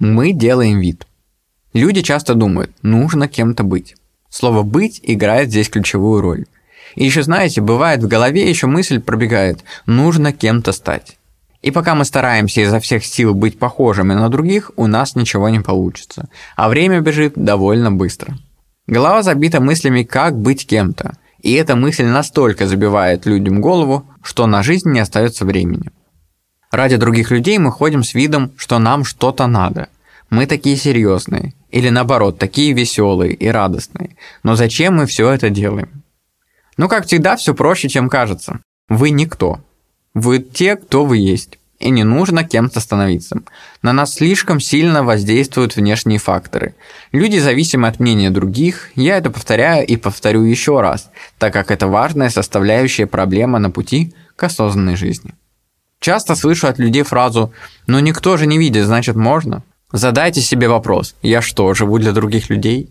Мы делаем вид. Люди часто думают, нужно кем-то быть. Слово «быть» играет здесь ключевую роль. И еще знаете, бывает в голове еще мысль пробегает, нужно кем-то стать. И пока мы стараемся изо всех сил быть похожими на других, у нас ничего не получится. А время бежит довольно быстро. Голова забита мыслями, как быть кем-то. И эта мысль настолько забивает людям голову, что на жизнь не остается времени. Ради других людей мы ходим с видом, что нам что-то надо. Мы такие серьезные. Или наоборот, такие веселые и радостные. Но зачем мы все это делаем? Ну, как всегда, все проще, чем кажется. Вы никто. Вы те, кто вы есть. И не нужно кем-то становиться. На нас слишком сильно воздействуют внешние факторы. Люди зависимы от мнения других, я это повторяю и повторю еще раз, так как это важная составляющая проблема на пути к осознанной жизни. Часто слышу от людей фразу «ну никто же не видит, значит можно». Задайте себе вопрос «я что, живу для других людей?»